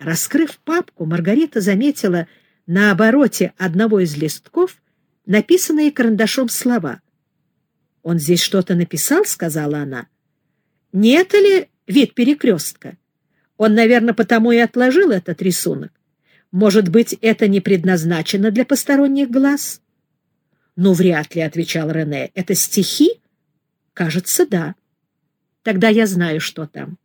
Раскрыв папку, Маргарита заметила на обороте одного из листков написанные карандашом слова. «Он здесь что-то написал?» — сказала она. «Не это ли вид перекрестка? Он, наверное, потому и отложил этот рисунок. Может быть, это не предназначено для посторонних глаз?» «Ну, вряд ли», — отвечал Рене. «Это стихи?» «Кажется, да». «Тогда я знаю, что там».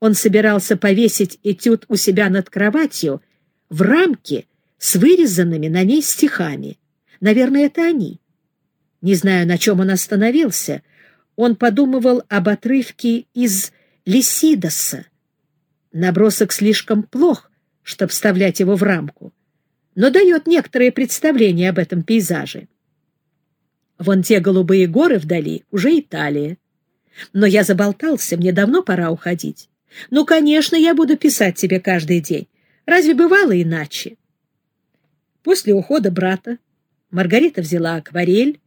Он собирался повесить этюд у себя над кроватью в рамке с вырезанными на ней стихами. Наверное, это они. Не знаю, на чем он остановился. Он подумывал об отрывке из Лисидоса. Набросок слишком плох, чтобы вставлять его в рамку, но дает некоторые представления об этом пейзаже. Вон те голубые горы вдали, уже Италия. Но я заболтался, мне давно пора уходить. Ну, конечно, я буду писать тебе каждый день. Разве бывало иначе? После ухода брата Маргарита взяла акварель,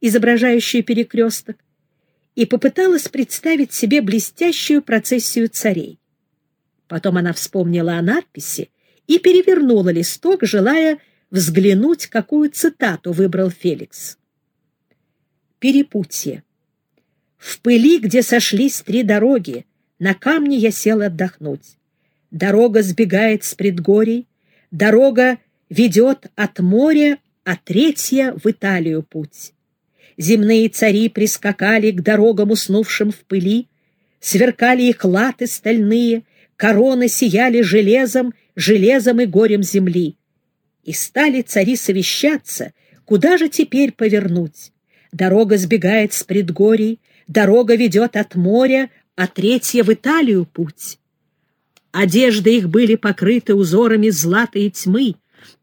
изображающую перекресток, и попыталась представить себе блестящую процессию царей. Потом она вспомнила о надписи и перевернула листок, желая взглянуть, какую цитату выбрал Феликс перепутье. В пыли, где сошлись три дороги, на камне я сел отдохнуть. Дорога сбегает с предгорий, дорога ведет от моря, а третья в Италию путь. Земные цари прискакали к дорогам, уснувшим в пыли, сверкали их латы стальные, короны сияли железом, железом и горем земли. И стали цари совещаться, куда же теперь повернуть. Дорога сбегает с предгорий, дорога ведет от моря, а третья в Италию путь. Одежды их были покрыты узорами злата и тьмы,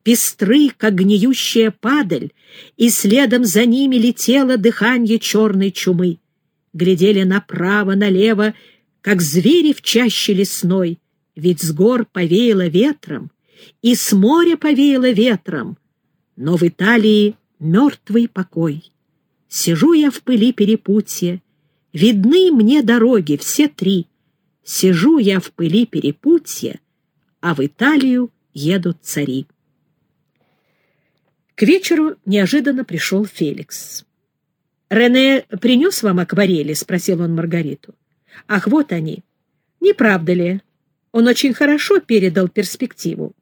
пестры, как гниющая падаль, и следом за ними летело дыхание черной чумы. Глядели направо, налево, как звери в чаще лесной, ведь с гор повеяло ветром, и с моря повеяло ветром, но в Италии мертвый покой. Сижу я в пыли перепутья, видны мне дороги все три. Сижу я в пыли перепутья, а в Италию едут цари. К вечеру неожиданно пришел Феликс. «Рене принес вам акварели?» — спросил он Маргариту. «Ах, вот они. Не правда ли? Он очень хорошо передал перспективу.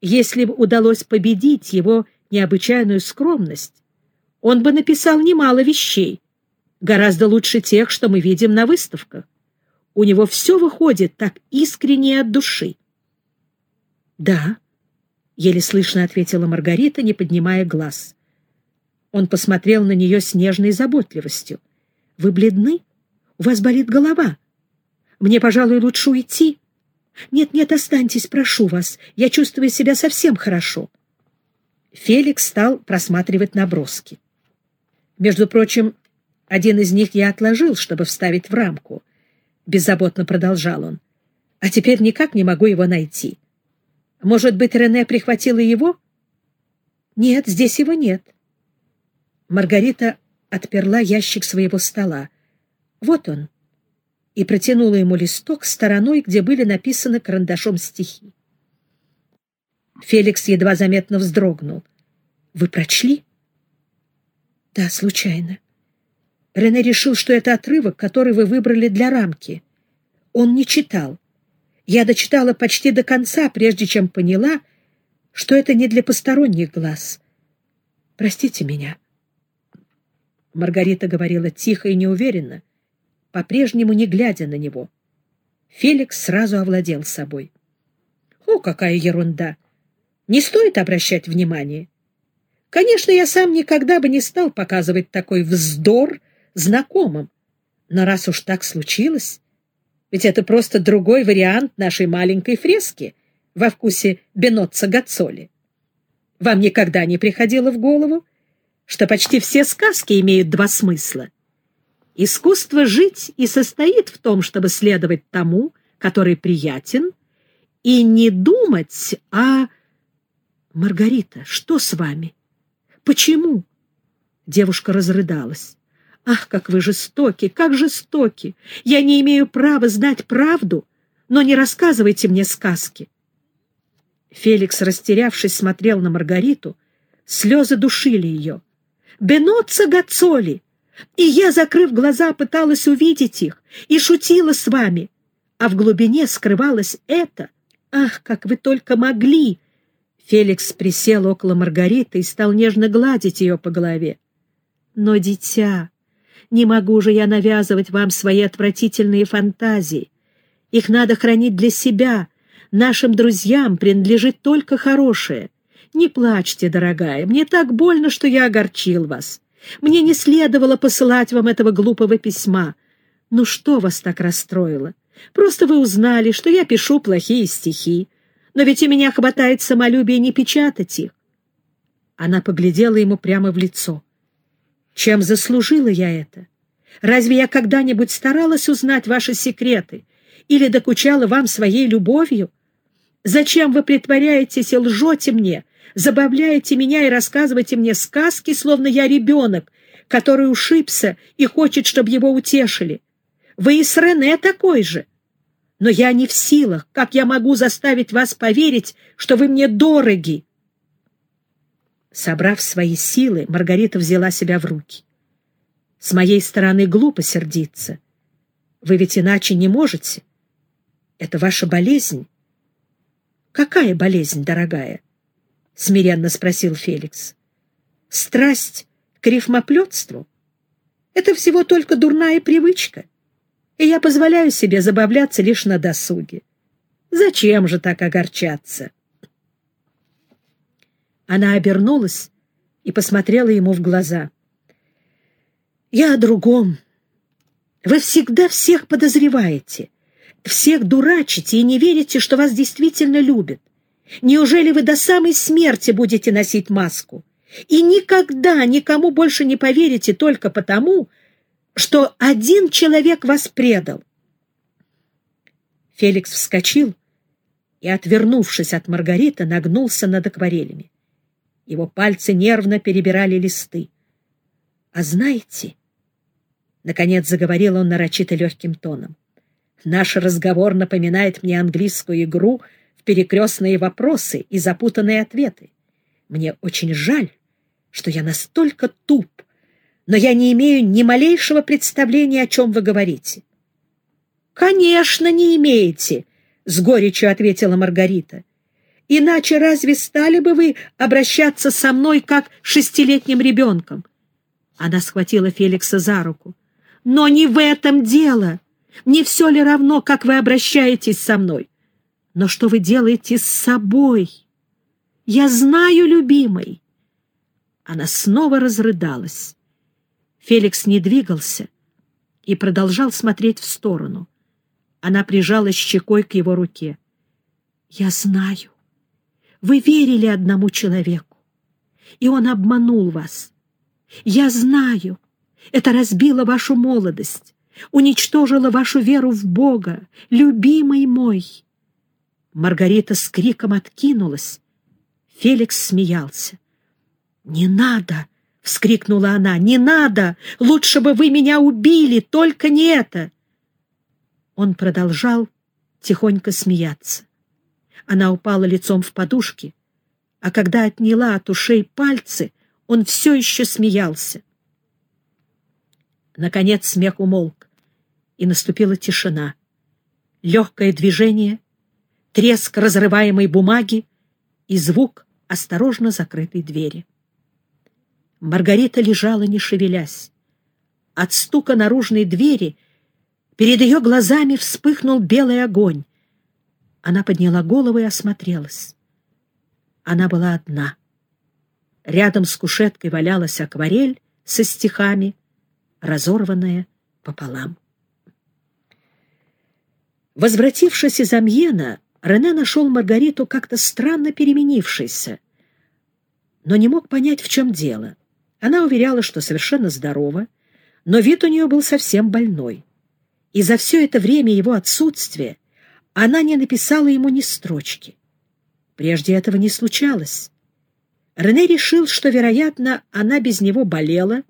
Если бы удалось победить его необычайную скромность, он бы написал немало вещей, гораздо лучше тех, что мы видим на выставках. У него все выходит так искренне от души. «Да», — еле слышно ответила Маргарита, не поднимая глаз. Он посмотрел на нее с нежной заботливостью. «Вы бледны? У вас болит голова. Мне, пожалуй, лучше уйти. Нет-нет, останьтесь, прошу вас. Я чувствую себя совсем хорошо». Феликс стал просматривать наброски. Между прочим, один из них я отложил, чтобы вставить в рамку. Беззаботно продолжал он. А теперь никак не могу его найти. Может быть, Рене прихватила его? Нет, здесь его нет. Маргарита отперла ящик своего стола. Вот он. И протянула ему листок стороной, где были написаны карандашом стихи. Феликс едва заметно вздрогнул. «Вы прочли?» Да, случайно. Рене решил, что это отрывок, который вы выбрали для рамки. Он не читал. Я дочитала почти до конца, прежде чем поняла, что это не для посторонних глаз. Простите меня. Маргарита говорила тихо и неуверенно, по-прежнему не глядя на него. Феликс сразу овладел собой. «О, какая ерунда! Не стоит обращать внимания. Конечно, я сам никогда бы не стал показывать такой вздор знакомым. Но раз уж так случилось, ведь это просто другой вариант нашей маленькой фрески во вкусе Беноцца Гацоли. Вам никогда не приходило в голову, что почти все сказки имеют два смысла? Искусство жить и состоит в том, чтобы следовать тому, который приятен, и не думать о... Маргарита, что с вами? Почему? Девушка разрыдалась. Ах, как вы жестоки, как жестоки! Я не имею права знать правду, но не рассказывайте мне сказки. Феликс, растерявшись, смотрел на Маргариту. Слезы душили ее. «Беноцца Гацоли!» И я, закрыв глаза, пыталась увидеть их и шутила с вами. А в глубине скрывалось это. Ах, как вы только могли! Феликс присел около Маргариты и стал нежно гладить ее по голове. Но, дитя, не могу же я навязывать вам свои отвратительные фантазии. Их надо хранить для себя. Нашим друзьям принадлежит только хорошее. Не плачьте, дорогая, мне так больно, что я огорчил вас. Мне не следовало посылать вам этого глупого письма. Ну что вас так расстроило? Просто вы узнали, что я пишу плохие стихи. Но ведь у меня хватает самолюбия не печатать их. Она поглядела ему прямо в лицо. Чем заслужила я это? Разве я когда-нибудь старалась узнать ваши секреты или докучала вам своей любовью? Зачем вы притворяетесь и лжете мне, забавляете меня и рассказываете мне сказки, словно я ребенок, который ушибся и хочет, чтобы его утешили? Вы и с Рене такой же. Но я не в силах. Как я могу заставить вас поверить, что вы мне дороги? Собрав свои силы, Маргарита взяла себя в руки. С моей стороны глупо сердиться. Вы ведь иначе не можете. Это ваша болезнь. Какая болезнь, дорогая? — смиренно спросил Феликс. Страсть к рифмоплетству — это всего только дурная привычка, и я позволяю себе забавляться лишь на досуге. Зачем же так огорчаться? Она обернулась и посмотрела ему в глаза. «Я о другом. Вы всегда всех подозреваете, всех дурачите и не верите, что вас действительно любят. Неужели вы до самой смерти будете носить маску? И никогда никому больше не поверите только потому, что один человек вас предал. Феликс вскочил и, отвернувшись от Маргариты, нагнулся над акварелями. Его пальцы нервно перебирали листы. «А знаете...» — наконец заговорил он нарочито легким тоном. «Наш разговор напоминает мне английскую игру в перекрестные вопросы и запутанные ответы. Мне очень жаль, что я настолько туп, но я не имею ни малейшего представления, о чем вы говорите». «Конечно, не имеете», — с горечью ответила Маргарита. Иначе разве стали бы вы обращаться со мной, как шестилетним ребенком?» Она схватила Феликса за руку. «Но не в этом дело. Не все ли равно, как вы обращаетесь со мной? Но что вы делаете с собой? Я знаю, любимый». Она снова разрыдалась. Феликс не двигался и продолжал смотреть в сторону. Она прижалась щекой к его руке. «Я знаю. Вы верили одному человеку, и он обманул вас. Я знаю, это разбило вашу молодость, уничтожило вашу веру в Бога, любимый мой. Маргарита с криком откинулась. Феликс смеялся. «Не надо!» — вскрикнула она. «Не надо! Лучше бы вы меня убили, только не это!» Он продолжал тихонько смеяться. Она упала лицом в подушки, а когда отняла от ушей пальцы, он все еще смеялся. Наконец смех умолк, и наступила тишина. Легкое движение, треск разрываемой бумаги и звук осторожно закрытой двери. Маргарита лежала, не шевелясь. От стука наружной двери перед ее глазами вспыхнул белый огонь. Она подняла голову и осмотрелась. Она была одна. Рядом с кушеткой валялась акварель со стихами, разорванная пополам. Возвратившись из Амьена, Рене нашел Маргариту как-то странно переменившейся, но не мог понять, в чем дело. Она уверяла, что совершенно здорова, но вид у нее был совсем больной. И за все это время его отсутствия она не написала ему ни строчки. Прежде этого не случалось. Рене решил, что, вероятно, она без него болела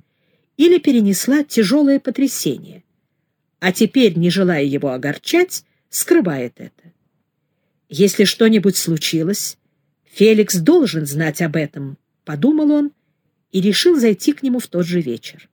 или перенесла тяжелое потрясение, а теперь, не желая его огорчать, скрывает это. Если что-нибудь случилось, Феликс должен знать об этом, — подумал он и решил зайти к нему в тот же вечер.